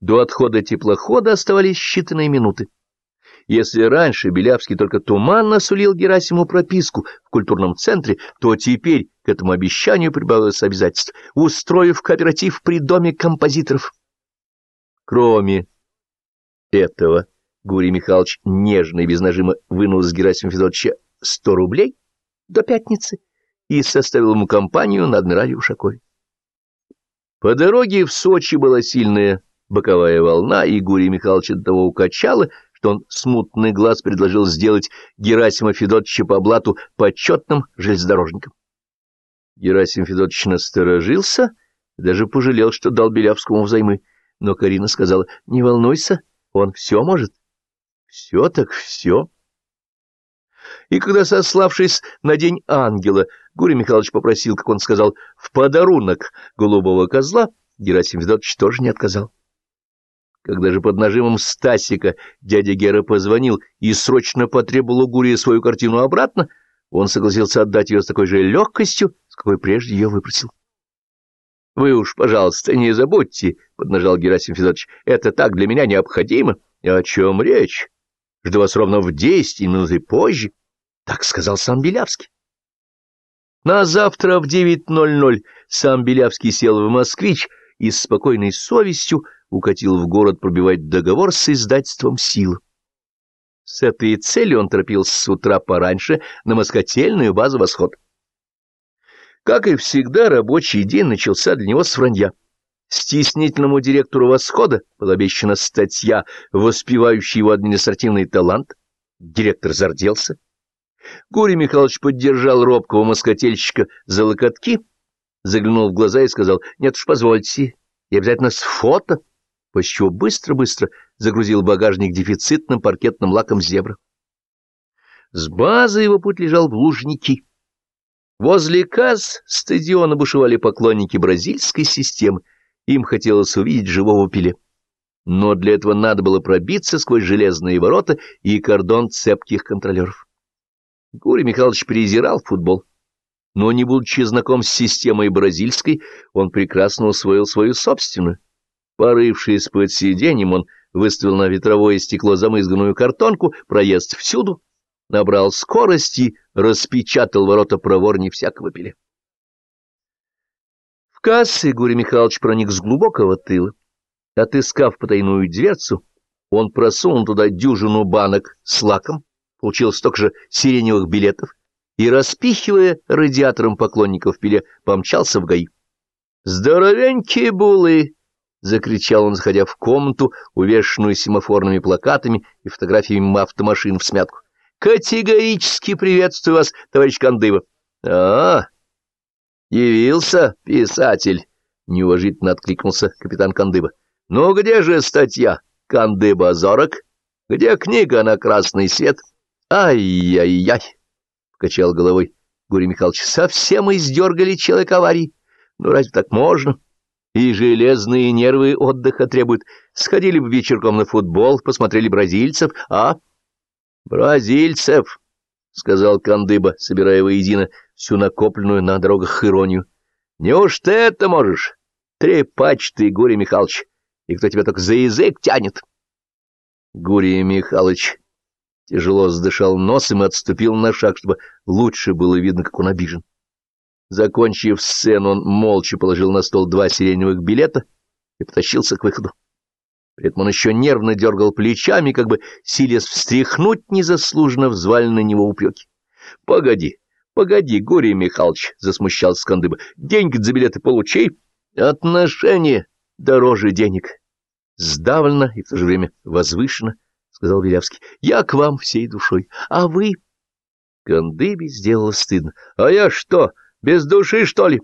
До отхода теплохода оставались считанные минуты. Если раньше Белявский только туманно сулил Герасиму прописку в культурном центре, то теперь к этому обещанию прибавилось обязательство, устроив кооператив при доме композиторов. Кроме этого, Гурий Михайлович нежно и без нажима вынул с Герасима Федоровича сто рублей до пятницы и составил ему компанию на адмирале Ушакове. По дороге в Сочи была сильная боковая волна, и Гурий Михайлович до того укачало, что он смутный глаз предложил сделать Герасима Федотовича по блату почетным железнодорожником. Герасим Федотович насторожился, даже пожалел, что дал Белявскому взаймы, но Карина сказала, не волнуйся, он все может. Все так все. И когда, сославшись на День Ангела, Гурий Михайлович попросил, как он сказал, в подарунок голубого козла, Герасим Федотович тоже не отказал. Когда же под нажимом Стасика дядя Гера позвонил и срочно потребовал у Гурия свою картину обратно, он согласился отдать ее с такой же легкостью, с какой прежде ее выпросил. — Вы уж, пожалуйста, не забудьте, — поднажал Герасим Федорович, — это так для меня необходимо. О чем речь? Жду вас ровно в десять минуты позже. Так сказал сам Белявский. На завтра в 9.00 сам Белявский сел в «Москвич» и с спокойной совестью укатил в город пробивать договор с издательством «Сила». С этой целью он торопился с утра пораньше на москотельную базу «Восход». Как и всегда, рабочий день начался для него с вранья. Стеснительному директору «Восхода» была обещана статья, воспевающая его административный талант. Директор зарделся. Гурий Михайлович поддержал робкого москотельщика за локотки, заглянул в глаза и сказал, «Нет уж, позвольте, и обязательно с фото», после чего быстро-быстро загрузил багажник дефицитным паркетным лаком зебра. С базы его путь лежал в Лужники. Возле КАЗ стадиона бушевали поклонники бразильской системы, им хотелось увидеть живого пиле. Но для этого надо было пробиться сквозь железные ворота и кордон цепких контролеров. Гурий Михайлович презирал футбол, но, не будучи знаком с системой бразильской, он прекрасно усвоил свою собственную. Порывшись под сиденьем, он выставил на ветровое стекло замызганную картонку, проезд всюду, набрал скорости, распечатал ворота проворней всякого пиле. В кассе Гурий Михайлович проник с глубокого тыла. Отыскав потайную дверцу, он просунул туда дюжину банок с лаком, получил столько же сиреневых билетов и, распихивая радиатором поклонников пиле, помчался в ГАИ. «Здоровенькие булы!» — закричал он, заходя в комнату, увешанную семафорными плакатами и фотографиями автомашин в смятку. «Категорически приветствую вас, товарищ Кандыва!» «А, явился писатель!» — неуважительно откликнулся капитан Кандыба. «Ну где же статья, Кандыба-Зорок? Где книга на красный свет?» «Ай-яй-яй!» — покачал головой Гурий Михайлович. «Совсем издергали человек аварии. Ну разве так можно?» И железные нервы отдыха требуют. Сходили бы вечерком на футбол, посмотрели бразильцев, а? Бразильцев, — сказал Кандыба, собирая воедино всю накопленную на дорогах иронию. Неужто это можешь? Трепач ты, Гурий Михайлович, и кто тебя только за язык тянет? Гурий Михайлович тяжело задышал носом и отступил на шаг, чтобы лучше было видно, как он обижен. Закончив сцену, он молча положил на стол два сиреневых билета и потащился к выходу. При этом он еще нервно дергал плечами, как бы силясь встряхнуть незаслуженно взваленные на него упреки. — Погоди, погоди, Гурий Михайлович, — засмущался Скандыба, — деньги за билеты получи. Отношения дороже денег. Сдавленно и в то же время возвышенно, — сказал Вилявский. — Я к вам всей душой, а вы... Кандыбе сделало стыдно. — А я что? — без души, что ли?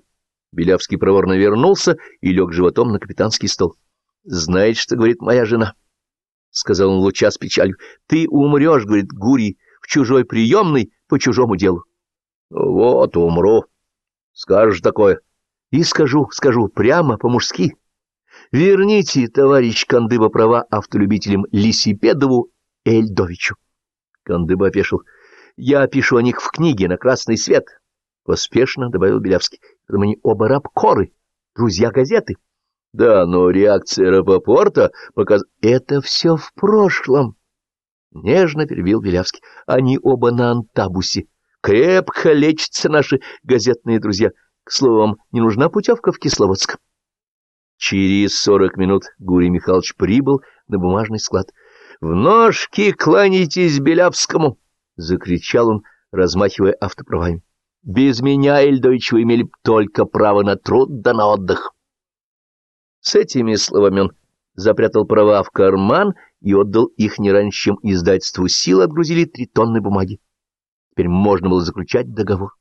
Белявский проворно вернулся и лег животом на капитанский стол. — Знаете, что говорит моя жена? — сказал он луча с печалью. — Ты умрешь, — говорит Гурий, — в чужой приемной по чужому делу. — Вот умру. Скажешь такое. — И скажу, скажу, прямо по-мужски. Верните, товарищ Кандыба, права автолюбителям Лисипедову Эльдовичу. Кандыба опешил. — Я пишу о них в книге на красный свет. — Поспешно добавил Белявский. — Потому они оба рабкоры, друзья газеты. Да, но реакция Рапопорта показ... Это все в прошлом. Нежно перебил Белявский. Они оба на антабусе. Крепко лечатся наши газетные друзья. К слову, не нужна путевка в Кисловодск. Через сорок минут Гурий Михайлович прибыл на бумажный склад. — В ножки кланяйтесь Белявскому! — закричал он, размахивая автоправами. — Без меня, Эльдович, вы имели только право на труд да на отдых. С этими словами он запрятал права в карман и отдал их не раньше, чем издательству сил отгрузили три тонны бумаги. Теперь можно было заключать договор.